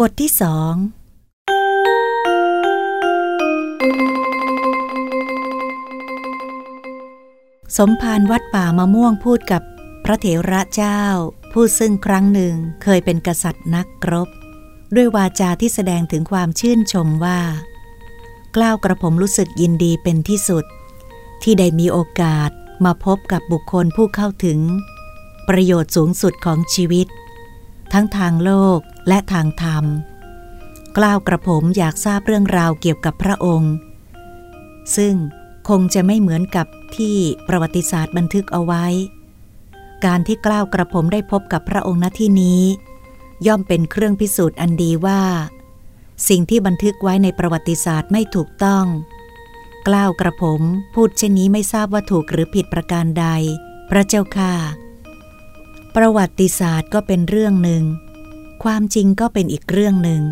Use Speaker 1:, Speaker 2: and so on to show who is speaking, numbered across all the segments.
Speaker 1: บทที่สอง สมภารวัดป่ามะม่วงพูดกับพระเถระเจ้า ผู้ซึ่งครั้งหนึ่งเคยเป็นกษัตริย์นักรบ ด้วยวาจาที่แสดงถึงความชื่นชมว่า กล้าวกระผมรู้สึกยินดีเป็นที่สุด ที่ได้มีโอกาสมาพบกับบุคคลผู้เข้าถึง ประโยชน์สูงสุดของชีวิต ทั้งทางโลก และทางธรรม กล้าวกระผมอยากทราบเรื่องราวเกี่ยวกับพระองค์ ซึ่งคงจะไม่เหมือนกับที่ประวัติศาสตร์บันทึกเอาไว้ การที่กล้าวกระผมได้พบกับพระองค์ณที่นี้ ย่อมเป็นเครื่องพิสูจน์อันดีว่า สิ่งที่บันทึกไว้ในประวัติศาสตร์ไม่ถูกต้อง กล้าวกระผมพูดเช่นนี้ไม่ทราบว่าถูกหรือผิดประการใด พระเจ้าค่ะประวัติศาสตร์ก็เป็นเรื่องหนึ่ง ความจริงก็เป็นอีกเรื่องหนึ่ง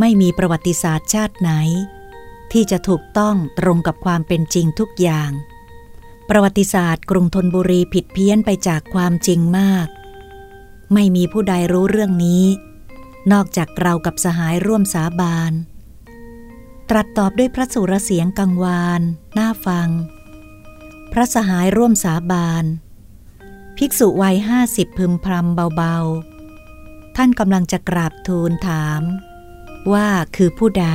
Speaker 1: ไม่มีประวัติศาสตร์ชาติไหน ที่จะถูกต้องตรงกับความเป็นจริงทุกอย่าง ประวัติศาสตร์กรุงธนบุรีผิดเพี้ยนไปจากความจริงมาก ไม่มีผู้ใดรู้เรื่องนี้ นอกจากเรากับสหายร่วมสาบานตรัสตอบด้วยพระสุรเสียงกังวาน น่าฟัง พระสหายร่วมสาบาน ภิกษุวัยห้าสิบพึมพรำเบาๆ ท่านกำลังจะกราบทูลถาม ว่าคือผู้ใด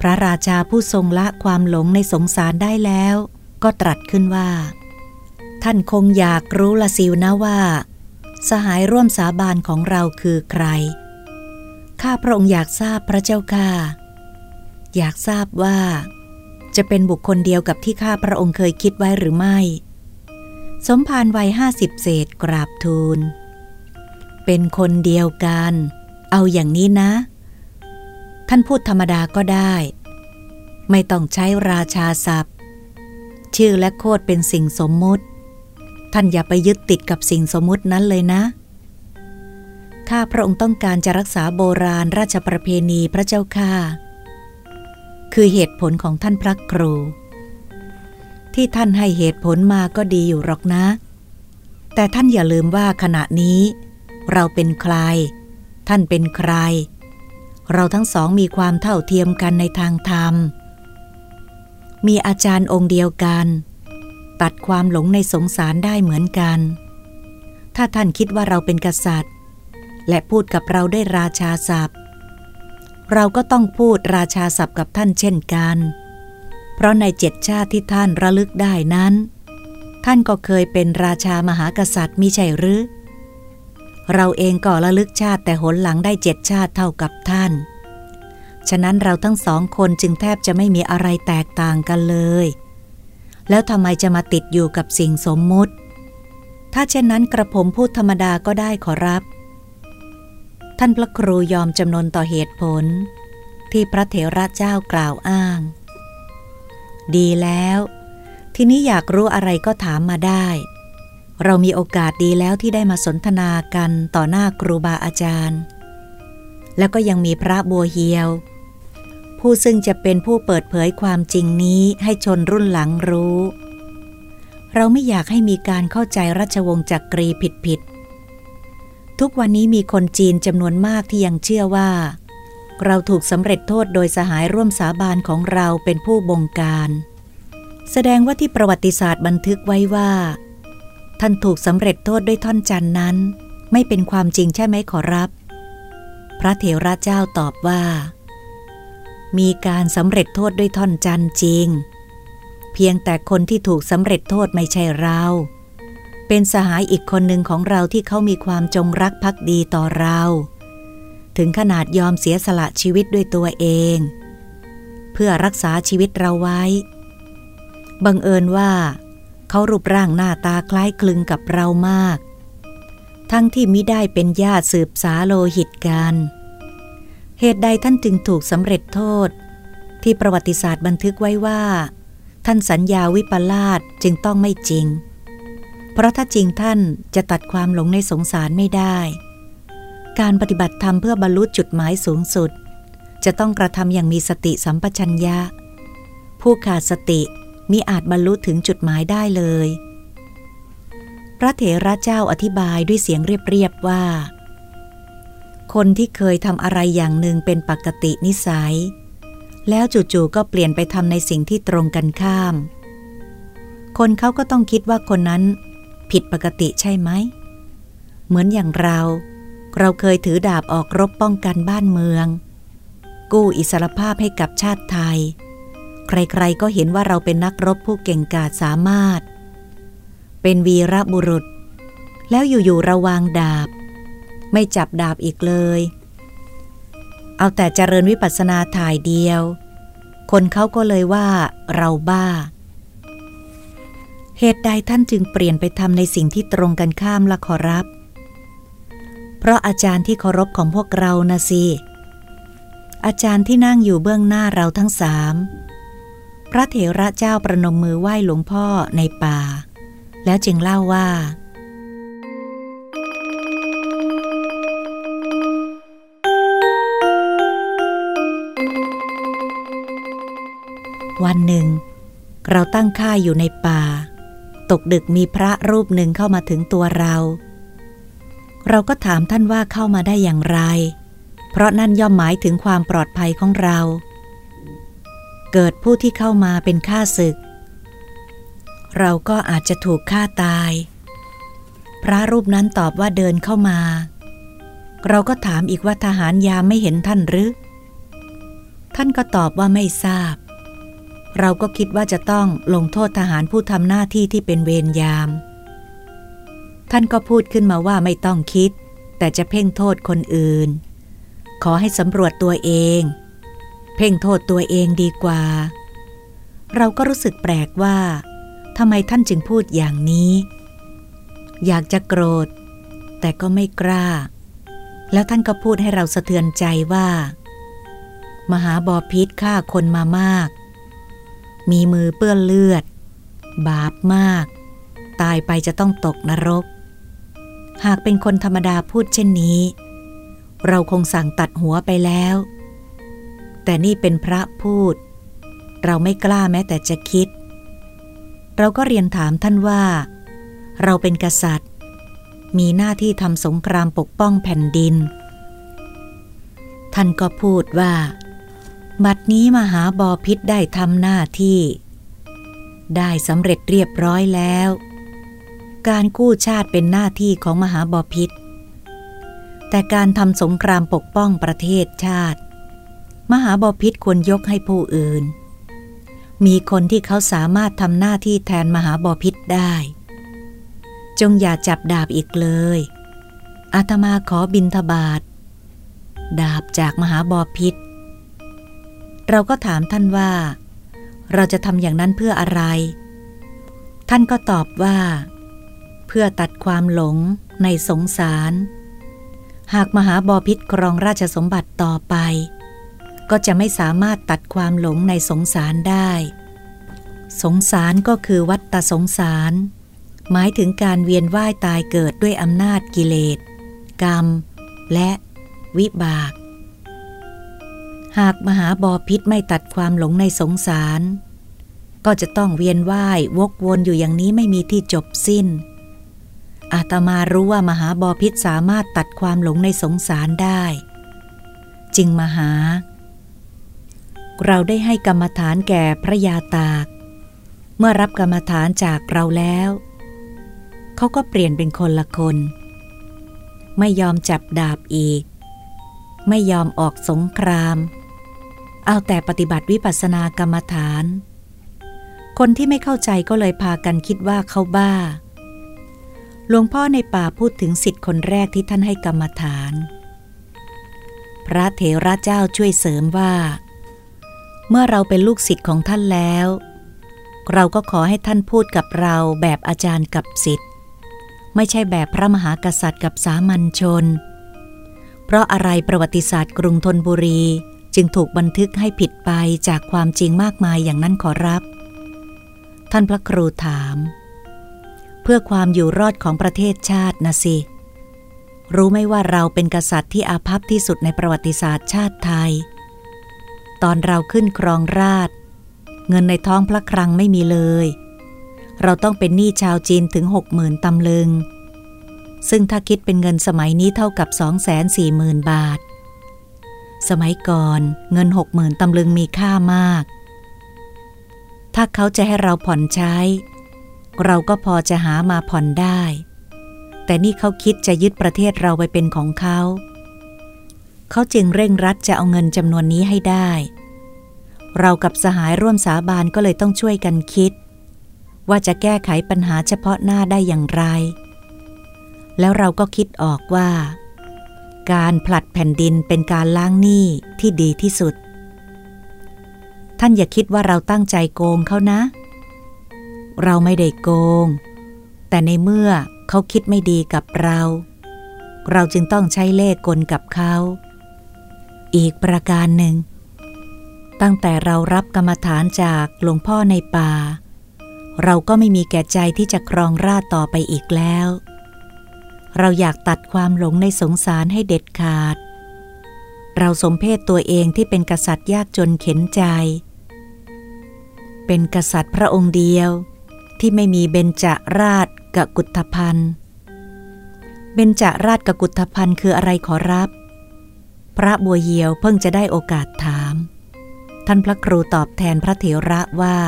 Speaker 1: พระราชาผู้ทรงละความหลงในสงสารได้แล้ว ก็ตรัสขึ้นว่า ท่านคงอยากรู้ละสิวนะว่า สหายร่วมสาบานของเราคือใคร ข้าพระองค์อยากทราบพระเจ้าค่ะ อยากทราบว่า จะเป็นบุคคลเดียวกับที่ข้าพระองค์เคยคิดไว้หรือไม่ สมภารวัยห้าสิบเศษกราบทูล เป็นคนเดียวกัน เอาอย่างนี้นะ ท่านพูดธรรมดาก็ได้ ไม่ต้องใช้ราชาศัพท์ ชื่อและโคดเป็นสิ่งสมมุติ ท่านอย่าไปยึดติดกับสิ่งสมมุตินั้นเลยนะข้าพระองค์ต้องการจะรักษาโบราณราชประเพณีพระเจ้าค่าคือเหตุผลของท่านพระครู ที่ท่านให้เหตุผลมาก็ดีอยู่หรอกนะ แต่ท่านอย่าลืมว่าขณะนี้ เราเป็นใคร ท่านเป็นใคร เราทั้งสองมีความเท่าเทียมกันในทางธรรม มีอาจารย์องค์เดียวกัน ตัดความหลงในสงสารได้เหมือนกัน ถ้าท่านคิดว่าเราเป็นกษัตริย์ และพูดกับเราได้ราชาศัพท์ เราก็ต้องพูดราชาศัพท์กับท่านเช่นกัน เพราะในเจ็ดชาติที่ท่านระลึกได้นั้น ท่านก็เคยเป็นราชามหากษัตริย์มิใช่หรือ เราเองก็ระลึกชาติแต่หนหลังได้เจ็ดชาติเท่ากับท่าน ฉะนั้นเราทั้งสองคนจึงแทบจะไม่มีอะไรแตกต่างกันเลย แล้วทำไมจะมาติดอยู่กับสิ่งสมมุติ ถ้าเช่นนั้นกระผมพูดธรรมดาก็ได้ขอรับ ท่านพระครูยอมจำนนต่อเหตุผล ที่พระเถระเจ้ากล่าวอ้าง ดีแล้ว ทีนี้อยากรู้อะไรก็ถามมาได้ เรามีโอกาสดีแล้วที่ได้มาสนทนากันต่อหน้าครูบาอาจารย์ แล้วก็ยังมีพระบัวเฮียว ผู้ซึ่งจะเป็นผู้เปิดเผยความจริงนี้ให้ชนรุ่นหลังรู้ เราไม่อยากให้มีการเข้าใจราชวงศ์จักรีผิดผิดๆทุกวันนี้มีคนจีนจำนวนมากที่ยังเชื่อว่า เราถูกสำเร็จโทษโดยสหายร่วมสาบานของเราเป็นผู้บงการ แสดงว่าที่ประวัติศาสตร์บันทึกไว้ว่า ท่านถูกสำเร็จโทษด้วยท่อนจันนั้น ไม่เป็นความจริงใช่ไหมขอรับ พระเถระเจ้าตอบว่า มีการสำเร็จโทษด้วยท่อนจันจริง เพียงแต่คนที่ถูกสำเร็จโทษไม่ใช่เรา เป็นสหายอีกคนหนึ่งของเราที่เขามีความจงรักภักดีต่อเรา ถึงขนาดยอมเสียสละชีวิตด้วยตัวเอง เพื่อรักษาชีวิตเราไว้ บังเอิญว่า เขารูปร่างหน้าตาคล้ายคลึงกับเรามาก ทั้งที่มิได้เป็นญาติสืบสาโลหิตกัน เหตุใดท่านจึงถูกสำเร็จโทษ ที่ประวัติศาสตร์บันทึกไว้ว่า ท่านสัญญาวิปลาสจึงต้องไม่จริง เพราะถ้าจริงท่านจะตัดความหลงในสงสารไม่ได้ การปฏิบัติธรรมเพื่อบรรลุจุดหมายสูงสุด จะต้องกระทำอย่างมีสติสัมปชัญญะ ผู้ขาดสติ มิอาจบรรลุถึงจุดหมายได้เลย พระเถระเจ้าอธิบายด้วยเสียงเรียบๆว่า คนที่เคยทำอะไรอย่างหนึ่งเป็นปกตินิสัย แล้วจู่ๆก็เปลี่ยนไปทำในสิ่งที่ตรงกันข้าม คนเขาก็ต้องคิดว่าคนนั้น ผิดปกติใช่ไหม เหมือนอย่างเรา เราเคยถือดาบออกรบป้องกันบ้านเมือง กู้อิสรภาพให้กับชาติไทย ใครๆก็เห็นว่าเราเป็นนักรบผู้เก่งกาจสามารถ เป็นวีรบุรุษ แล้วอยู่ๆระวางดาบ ไม่จับดาบอีกเลย เอาแต่เจริญวิปัสสนาถ่ายเดียว คนเขาก็เลยว่าเราบ้า เหตุใดท่านจึงเปลี่ยนไปทำในสิ่งที่ตรงกันข้ามละขอรับ เพราะอาจารย์ที่เคารพของพวกเรานะสิอาจารย์ที่นั่งอยู่เบื้องหน้าเราทั้งสาม พระเถระเจ้าประนมมือไหว้หลวงพ่อในป่า แล้วจึงเล่าว่า วันหนึ่ง เราตั้งค่ายอยู่ในป่า ตกดึกมีพระรูปหนึ่งเข้ามาถึงตัวเรา เราก็ถามท่านว่าเข้ามาได้อย่างไร เพราะนั่นย่อมหมายถึงความปลอดภัยของเรา เกิดผู้ที่เข้ามาเป็นข้าศึก เราก็อาจจะถูกฆ่าตาย พระรูปนั้นตอบว่าเดินเข้ามา เราก็ถามอีกว่าทหารยามไม่เห็นท่านหรือ ท่านก็ตอบว่าไม่ทราบ เราก็คิดว่าจะต้องลงโทษทหารผู้ทำหน้าที่ที่เป็นเวรยาม ท่านก็พูดขึ้นมาว่าไม่ต้องคิด แต่จะเพ่งโทษคนอื่น ขอให้สำรวจตัวเอง เพ่งโทษตัวเองดีกว่า เราก็รู้สึกแปลกว่าทำไมท่านจึงพูดอย่างนี้ อยากจะโกรธ แต่ก็ไม่กล้า แล้วท่านก็พูดให้เราสะเทือนใจว่า มหาบอพิษฆ่าคนมามาก มีมือเปื้อนเลือด บาปมาก ตายไปจะต้องตกนรก หากเป็นคนธรรมดาพูดเช่นนี้ เราคงสั่งตัดหัวไปแล้ว แต่นี่เป็นพระพูด เราไม่กล้าแม้แต่จะคิด เราก็เรียนถามท่านว่า เราเป็นกษัตริย์ มีหน้าที่ทำสงครามปกป้องแผ่นดิน ท่านก็พูดว่า บัดนี้มหาบอพิษได้ทำหน้าที่ ได้สำเร็จเรียบร้อยแล้ว การกู้ชาติเป็นหน้าที่ของมหาบอพิษแต่การทำสงครามปกป้องประเทศชาติ มหาบพิษควรยกให้ผู้อื่น มีคนที่เขาสามารถทำหน้าที่แทนมหาบพิษได้ จงอย่าจับดาบอีกเลย อาตมาขอบินทบาทดาบจากมหาบพิษ เราก็ถามท่านว่า เราจะทำอย่างนั้นเพื่ออะไร ท่านก็ตอบว่า เพื่อตัดความหลงในสงสาร หากมหาบอพิษครองราชสมบัติต่อไป ก็จะไม่สามารถตัดความหลงในสงสารได้ สงสารก็คือวัตตสงสาร หมายถึงการเวียนว่ายตายเกิดด้วยอำนาจกิเลส กรรม และวิบาก หากมหาบอพิษไม่ตัดความหลงในสงสาร ก็จะต้องเวียนว่าย วกวนอยู่อย่างนี้ไม่มีที่จบสิ้น อาตมารู้ว่ามหาบอพิษสามารถตัดความหลงในสงสารได้ จึงมหา เราได้ให้กรรมฐานแก่พระยาตาก เมื่อรับกรรมฐานจากเราแล้ว เขาก็เปลี่ยนเป็นคนละคน ไม่ยอมจับดาบอีก ไม่ยอมออกสงคราม เอาแต่ปฏิบัติวิปัสสนากรรมฐาน คนที่ไม่เข้าใจก็เลยพากันคิดว่าเขาบ้า หลวงพ่อในป่าพูดถึงสิทธิ์คนแรกที่ท่านให้กรรมฐาน พระเถระเจ้าช่วยเสริมว่า เมื่อเราเป็นลูกศิษย์ของท่านแล้ว เราก็ขอให้ท่านพูดกับเราแบบอาจารย์กับศิษย์ไม่ใช่แบบพระมหากษัตริย์กับสามัญชน เพราะอะไรประวัติศาสตร์กรุงธนบุรีจึงถูกบันทึกให้ผิดไปจากความจริงมากมายอย่างนั้นขอรับ ท่านพระครูถาม เพื่อความอยู่รอดของประเทศชาตินะสิ รู้ไหมว่าเราเป็นกษัตริย์ที่อาภัพที่สุดในประวัติศาสตร์ชาติไทย ตอนเราขึ้นครองราช เงินในท้องพระครังไม่มีเลย เราต้องเป็นหนี้ชาวจีนถึงหกหมื่นตำลึง ซึ่งถ้าคิดเป็นเงินสมัยนี้เท่ากับ2 4 0 0 0 0บาท สมัยก่อนเงินหกหมื่นตำลึงมีค่ามาก ถ้าเขาจะให้เราผ่อนใช้ เราก็พอจะหามาผ่อนได้ แต่นี่เขาคิดจะยึดประเทศเราไปเป็นของเขาเขาจึงเร่งรัดจะเอาเงินจำนวนนี้ให้ได้ เรากับสหายร่วมสาบานก็เลยต้องช่วยกันคิด ว่าจะแก้ไขปัญหาเฉพาะหน้าได้อย่างไร แล้วเราก็คิดออกว่า การผลัดแผ่นดินเป็นการล้างหนี้ที่ดีที่สุด ท่านอย่าคิดว่าเราตั้งใจโกงเขานะ เราไม่ได้โกง แต่ในเมื่อเขาคิดไม่ดีกับเราเราจึงต้องใช้เล่ห์กลกับเขา อีกประการหนึ่ง ตั้งแต่เรารับกรรมฐานจากหลวงพ่อในป่า เราก็ไม่มีแก่ใจที่จะครองราชต่อไปอีกแล้ว เราอยากตัดความหลงในสงสารให้เด็ดขาด เราสมเพศตัวเองที่เป็นกษัตริย์ยากจนเข็นใจ เป็นกษัตริย์พระองค์เดียวที่ไม่มีเบญจราชกกุฏพันธ์เบญจราชกกุฏพันธ์คืออะไรขอรับ พระบัวเยียวเพิ่งจะได้โอกาสถาม ท่านพระครูตอบแทนพระเถระว่า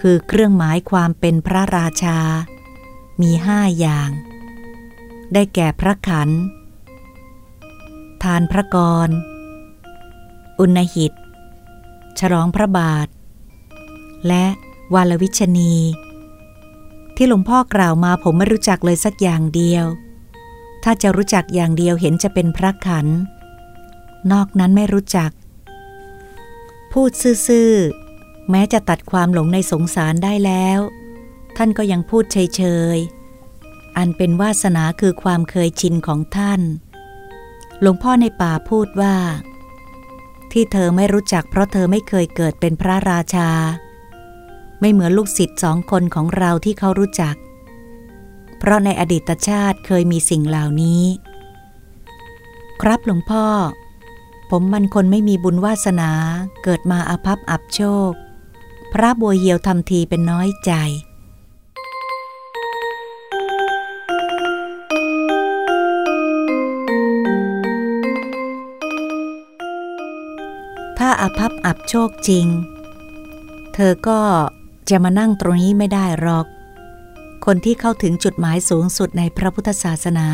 Speaker 1: คือเครื่องหมายความเป็นพระราชา มีห้าอย่าง ได้แก่พระขัน ทานพระกร อุณหิต ฉลองพระบาท และวาลวิชนี ที่หลวงพ่อกล่าวมาผมไม่รู้จักเลยสักอย่างเดียวถ้าจะรู้จักอย่างเดียวเห็นจะเป็นพระขัน นอกนั้นไม่รู้จัก พูดซื่อๆ แม้จะตัดความหลงในสงสารได้แล้ว ท่านก็ยังพูดเฉยๆ อันเป็นวาสนาคือความเคยชินของท่าน หลวงพ่อในป่าพูดว่า ที่เธอไม่รู้จักเพราะเธอไม่เคยเกิดเป็นพระราชา ไม่เหมือนลูกศิษย์สองคนของเราที่เขารู้จัก เพราะในอดีตชาติเคยมีสิ่งเหล่านี้ ครับหลวงพ่อ ผมมันคนไม่มีบุญวาสนาเกิดมาอาภัพอับโชค พระบัวเยียวทำทีเป็นน้อยใจ ถ้าอาภัพอับโชคจริง เธอก็จะมานั่งตรงนี้ไม่ได้หรอก คนที่เข้าถึงจุดหมายสูงสุดในพระพุทธศาสนา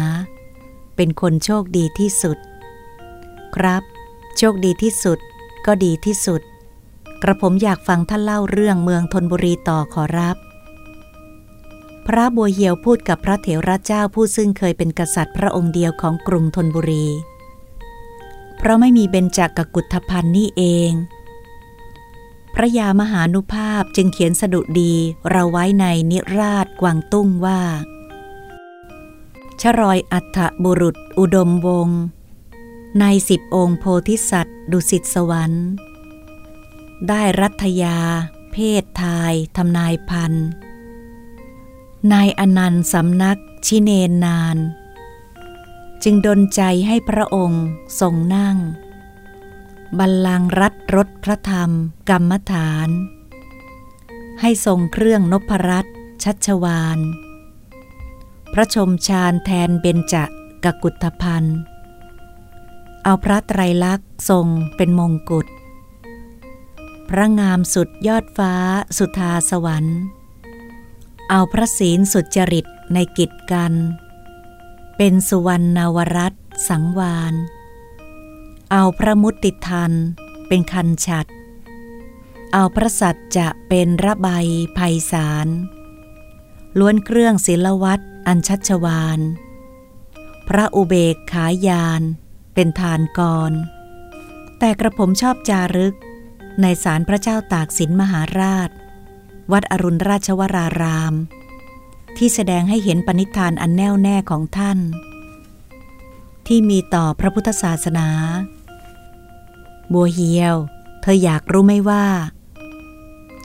Speaker 1: เป็นคนโชคดีที่สุด ครับ โชคดีที่สุด ก็ดีที่สุด กระผมอยากฟังท่านเล่าเรื่องเมืองธนบุรีต่อขอรับ พระบัวเหียวพูดกับพระเถระเจ้าผู้ซึ่งเคยเป็นกษัตริย์พระองค์เดียวของกรุงธนบุรี เพราะไม่มีเบญจากกุฏพันธ์นี่เอง พระยามหานุภาพจึงเขียนสดุดีเราไว้ในนิราชกวางตุ้งว่าชรอยอัฐบุรุษ อุดมวงศ์ ในสิบองค์โพธิสัตว์ ดุสิตสวรรค์ ได้รัตยา เพศทายทำนายพันนายอนันต์สำนักชิเนนนาน จึงดนใจให้พระองค์ทรงนั่ง บัลลังรัดรถพระธรรม กรรมฐาน ให้ทรงเครื่องนพรัตชัชวาน พระชมชาญแทนเบญจกกุฏพันธ์ เอาพระไตรลักษณ์ทรงเป็นมงกุฎ พระงามสุดยอดฟ้าสุธาสวรรค์ เอาพระศีลสุจริตในกิจกัน เป็นสุวรรณวรัตสังวาน เอาพระมุติทันเป็นคันฉัด เอาพระสัตจะเป็นระบายภัยสารล้วนเครื่องศิลวัตอันชัชวาน พระอุเบกขายาน เป็นทานกร แต่กระผมชอบจารึก ในศาลพระเจ้าตากสินมหาราช วัดอรุณราชวราราม ที่แสดงให้เห็นปณิธานอันแน่วแน่ของท่าน ที่มีต่อพระพุทธศาสนา บัวเฮียว เธออยากรู้ไหมว่า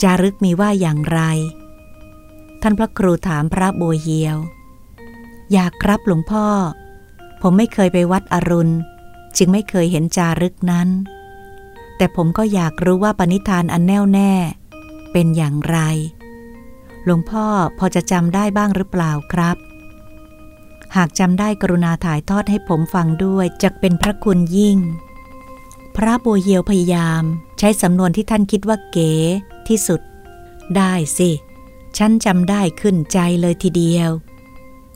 Speaker 1: จารึกมีว่าอย่างไร ท่านพระครูถามพระบัวเฮียว อยากครับหลวงพ่อผมไม่เคยไปวัดอรุณ จึงไม่เคยเห็นจารึกนั้น แต่ผมก็อยากรู้ว่าปณิธานอันแน่วแน่ เป็นอย่างไร หลวงพ่อพอจะจำได้บ้างหรือเปล่าครับ หากจำได้กรุณาถ่ายทอดให้ผมฟังด้วยจะเป็นพระคุณยิ่ง พระบัวเยียวพยายามใช้สำนวนที่ท่านคิดว่าเก๋ที่สุด ได้สิฉันจำได้ขึ้นใจเลยทีเดียว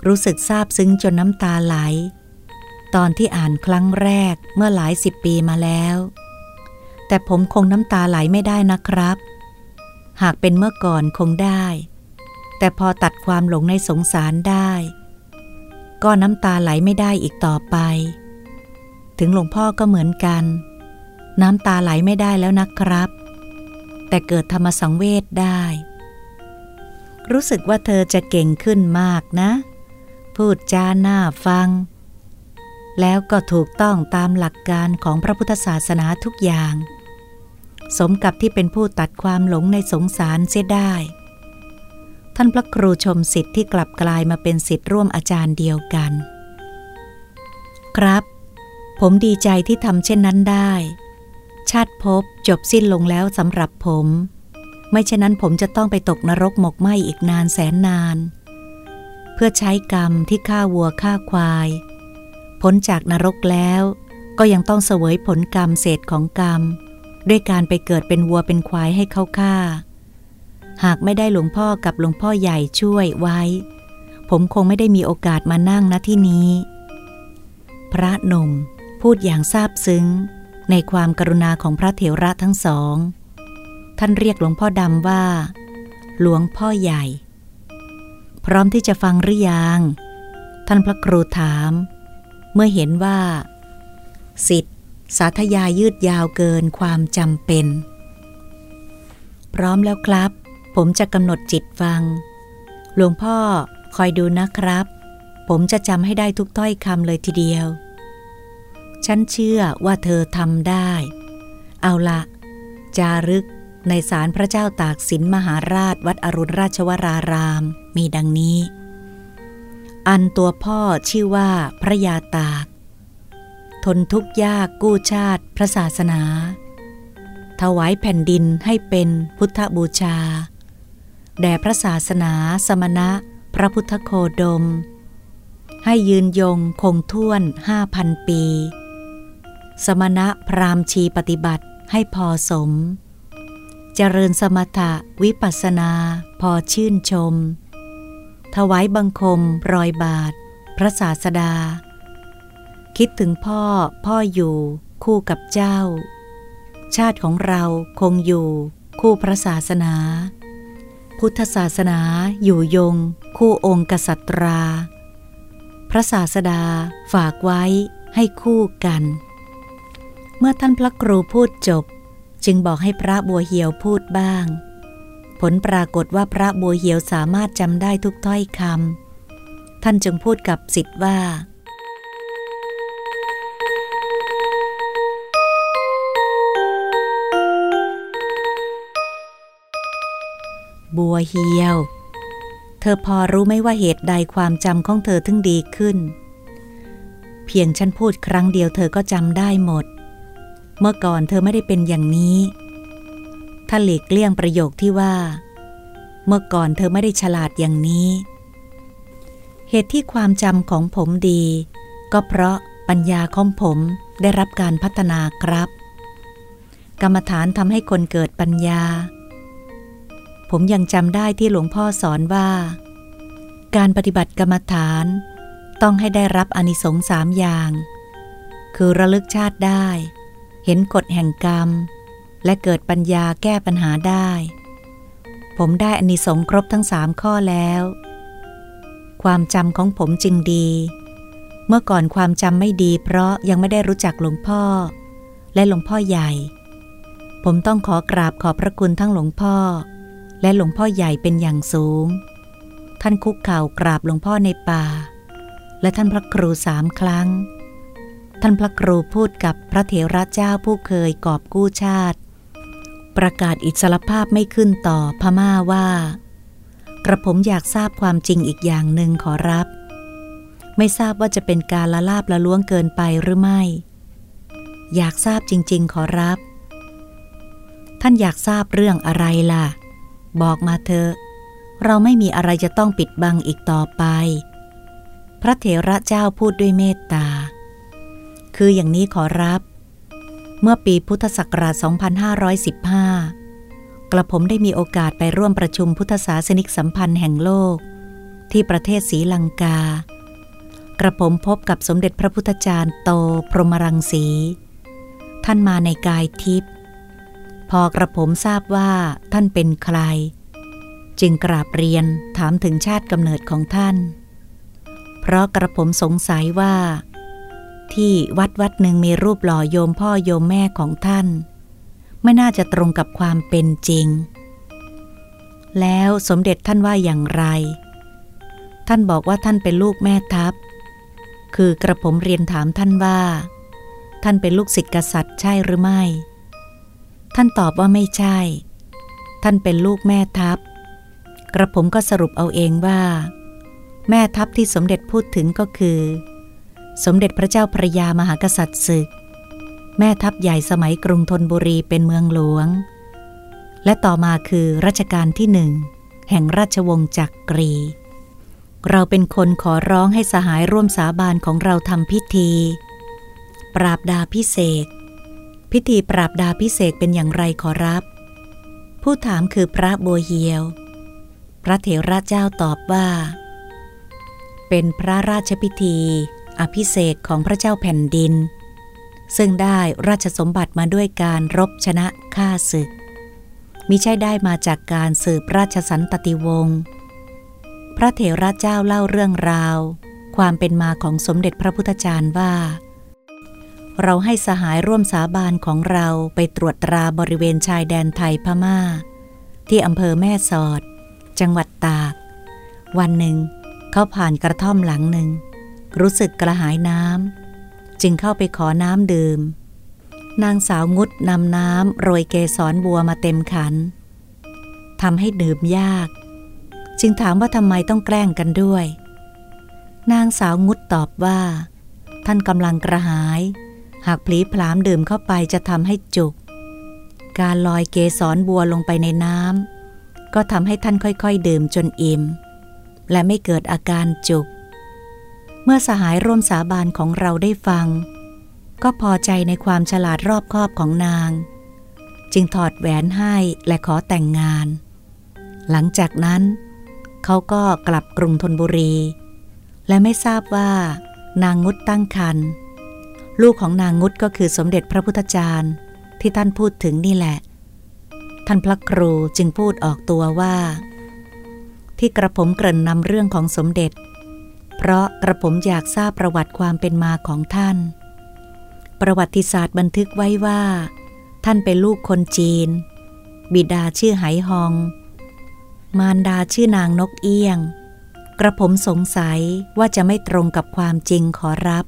Speaker 1: รู้สึกซาบซึ้งจนน้ำตาไหล ตอนที่อ่านครั้งแรกเมื่อหลายสิบปีมาแล้ว แต่ผมคงน้ำตาไหลไม่ได้นะครับ หากเป็นเมื่อก่อนคงได้ แต่พอตัดความหลงในสงสารได้ ก็น้ำตาไหลไม่ได้อีกต่อไป ถึงหลวงพ่อก็เหมือนกัน น้ำตาไหลไม่ได้แล้วนะครับ แต่เกิดธรรมสังเวชได้ รู้สึกว่าเธอจะเก่งขึ้นมากนะ พูดจาหน้าฟัง แล้วก็ถูกต้องตามหลักการของพระพุทธศาสนาทุกอย่าง สมกับที่เป็นผู้ตัดความหลงในสงสารเสียได้ ท่านพระครูชมสิทธิ์ที่กลับกลายมาเป็นสิทธิ์ร่วมอาจารย์เดียวกัน ครับ ผมดีใจที่ทำเช่นนั้นได้ ชาติพบจบสิ้นลงแล้วสำหรับผม ไม่เช่นนั้นผมจะต้องไปตกนรกหมกไหมอีกนานแสนนาน เพื่อใช้กรรมที่ฆ่าวัวฆ่าควาย พ้นจากนรกแล้ว ก็ยังต้องเสวยผลกรรมเศษของกรรม ด้วยการไปเกิดเป็นวัวเป็นควายให้เขาฆ่า หากไม่ได้หลวงพ่อกับหลวงพ่อใหญ่ช่วยไว้ ผมคงไม่ได้มีโอกาสมานั่งณที่นี้ พระนมพูดอย่างซาบซึ้ง ในความกรุณาของพระเถระทั้งสอง ท่านเรียกหลวงพ่อดำว่า หลวงพ่อใหญ่ พร้อมที่จะฟังหรือยัง ท่านพระครูถาม เมื่อเห็นว่า สิทธิ์สาธยายืดยาวเกินความจำเป็น พร้อมแล้วครับ ผมจะกำหนดจิตฟัง หลวงพ่อคอยดูนะครับ ผมจะจำให้ได้ทุกถ้อยคำเลยทีเดียว ฉันเชื่อว่าเธอทำได้ เอาละจารึกในศาลพระเจ้าตากสินมหาราชวัดอรุณราชวราราม มีดังนี้ อันตัวพ่อชื่อว่าพระยาตาก ทนทุกข์ยากกู้ชาติพระศาสนา ถวายแผ่นดินให้เป็นพุทธบูชา แด่พระศาสนาสมณะพระพุทธโคดม ให้ยืนยงคงท่วนห้าพันปี สมณะพรามชีปฏิบัติให้พอสม เจริญสมถะวิปัสนาพอชื่นชม ถวายบังคมรอยบาท พระศาสดา คิดถึงพ่อพ่ออยู่คู่กับเจ้า ชาติของเราคงอยู่คู่พระศาสนา พุทธศาสนาอยู่ยงคู่องค์กษัตรา พระศาสดาฝากไว้ให้คู่กัน เมื่อท่านพระครูพูดจบ จึงบอกให้พระบัวเหียวพูดบ้าง ผลปรากฏว่าพระบัวเหียวสามารถจำได้ทุกถ้อยคำท่านจึงพูดกับสิทธิ์ว่า บัวเฮียว เธอพอรู้ไหมว่าเหตุใดความจำของเธอถึงดีขึ้น เพียงฉันพูดครั้งเดียวเธอก็จำได้หมด เมื่อก่อนเธอไม่ได้เป็นอย่างนี้ ถ้าหลีกเลี่ยงประโยคที่ว่า เมื่อก่อนเธอไม่ได้ฉลาดอย่างนี้ เหตุที่ความจำของผมดี ก็เพราะปัญญาของผมได้รับการพัฒนาครับ กรรมฐานทำให้คนเกิดปัญญา ผมยังจำได้ที่หลวงพ่อสอนว่า การปฏิบัติกรรมฐานต้องให้ได้รับอนิสงส์สามอย่าง คือระลึกชาติได้ เห็นกฎแห่งกรรม และเกิดปัญญาแก้ปัญหาได้ ผมได้อนิสงส์ครบทั้งสามข้อแล้ว ความจำของผมจึงดี เมื่อก่อนความจำไม่ดีเพราะยังไม่ได้รู้จักหลวงพ่อ และหลวงพ่อใหญ่ ผมต้องขอกราบขอบพระคุณทั้งหลวงพ่อ และหลวงพ่อใหญ่เป็นอย่างสูง ท่านคุกเข่ากราบหลวงพ่อในป่า และท่านพระครูสามครั้งท่านพระครูพูดกับพระเถระเจ้าผู้เคยกอบกู้ชาติ ประกาศอิสรภาพไม่ขึ้นต่อพม่าว่า กระผมอยากทราบความจริงอีกอย่างหนึ่งขอรับ ไม่ทราบว่าจะเป็นการละลาบละล้วงเกินไปหรือไม่ อยากทราบจริง ๆ ขอรับ ท่านอยากทราบเรื่องอะไรล่ะ บอกมาเถอะเราไม่มีอะไรจะต้องปิดบังอีกต่อไปพพระเถระเจ้าพูดด้วยเมตตา คืออย่างนี้ขอรับ เมื่อปีพุทธศักราช 2515 กระผมได้มีโอกาสไปร่วมประชุมพุทธศาสนิกสัมพันธ์แห่งโลก ที่ประเทศศรีลังกา กระผมพบกับสมเด็จพระพุทธจารย์โตพรหมรังสี ท่านมาในกายทิพย์ พอกระผมทราบว่าท่านเป็นใคร จึงกราบเรียนถามถึงชาติกำเนิดของท่าน เพราะกระผมสงสัยว่า ที่วัดวัดหนึ่งมีรูปหล่อโยมพ่อโยมแม่ของท่าน ไม่น่าจะตรงกับความเป็นจริง แล้วสมเด็จท่านว่าอย่างไร ท่านบอกว่าท่านเป็นลูกแม่ทัพ คือกระผมเรียนถามท่านว่า ท่านเป็นลูกศิษย์กษัตริย์ใช่หรือไม่ ท่านตอบว่าไม่ใช่ ท่านเป็นลูกแม่ทัพ กระผมก็สรุปเอาเองว่า แม่ทัพที่สมเด็จพูดถึงก็คือ สมเด็จพระเจ้าพระยามหากษัตริย์ศึก แม่ทัพใหญ่สมัยกรุงธนบุรีเป็นเมืองหลวง และต่อมาคือรัชกาลที่หนึ่งแห่งราชวงศ์จักกรี เราเป็นคนขอร้องให้สหายร่วมสาบานของเราทำพิธี ปราบดาพิเศษ พิธีปราบดาพิเศษเป็นอย่างไรขอรับ ผู้ถามคือพระบัวเฮียว พระเถระเจ้าตอบว่า เป็นพระราชพิธี อภิเษกของพระเจ้าแผ่นดิน ซึ่งได้ราชสมบัติมาด้วยการรบชนะฆ่าศึก มิใช่ได้มาจากการสืบราชสันตติวงศ์พระเถระเจ้าเล่าเรื่องราว ความเป็นมาของสมเด็จพระพุทธจารย์ว่า เราให้สหายร่วมสาบานของเราไปตรวจตราบริเวณชายแดนไทยพมา่า ที่อำเภอแม่สอด จังหวัดตาก วันหนึ่ง เขาผ่านกระท่อมหลังหนึ่ง รู้สึกกระหายน้ำจึงเข้าไปขอน้ำดื่ม นางสาวงุดนำน้ำโรยเกสรบัวมาเต็มขันทำให้ดื่มยาก จึงถามว่าทำไมต้องแกล้งกันด้วย นางสาวงุดตอบว่า ท่านกำลังกระหาย หากพลีพลามดื่มเข้าไปจะทำให้จุก การลอยเกสรบัวลงไปในน้ำก็ทำให้ท่านค่อยๆ ดื่มจนอิ่ม และไม่เกิดอาการจุก เมื่อสหายร่วมสาบานของเราได้ฟัง ก็พอใจในความฉลาดรอบคอบของนาง จึงถอดแหวนให้และขอแต่งงาน หลังจากนั้น เขาก็กลับกรุงธนบุรี และไม่ทราบว่านางงุดตั้งครรภ์ลูกของนางงุดก็คือสมเด็จพระพุทธจารย์ที่ท่านพูดถึงนี่แหละ ท่านพระครูจึงพูดออกตัวว่า ที่กระผมเกริ่นนำเรื่องของสมเด็จ เพราะกระผมอยากทราบประวัติความเป็นมาของท่าน ประวัติศาสตร์บันทึกไว้ว่า ท่านเป็นลูกคนจีน บิดาชื่อไหหอง มารดาชื่อนางนกเอี้ยง กระผมสงสัยว่าจะไม่ตรงกับความจริงขอรับ